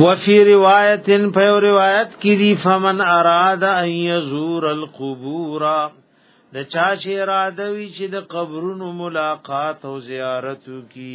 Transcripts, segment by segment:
وفي روایت په روایت کې دی فمن اراد ان يزور القبور د چا چې اراده وی چې د قبرونو ملاقات او زیارت کی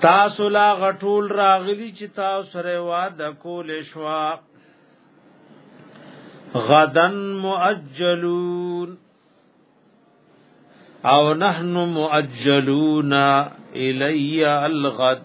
تاسو لا غټول راغلی چې تاسو سره واده کول شوا غدن مؤجلون او نحن مؤجلون الی الغد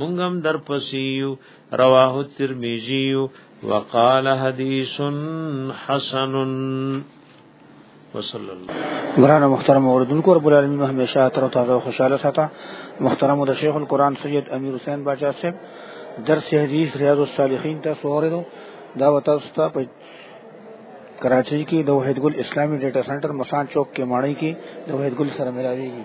مونږ هم در پسیو رواه ترمذی وقال حدیث حسن وصلی الله ګران محترم اوردونکو رب العالمین همیشه تر تازه خوشاله ساته محترم د شیخ القرآن سید امیر حسین باچا صاحب درس حدیث ریاض الصالحین تاسو اوریدو دا وتاست په کراچۍ کې د وحید ګل اسلامي ډیټا سنټر مسان چوک کې ماڼۍ کې د وحید ګل سره ملاويږي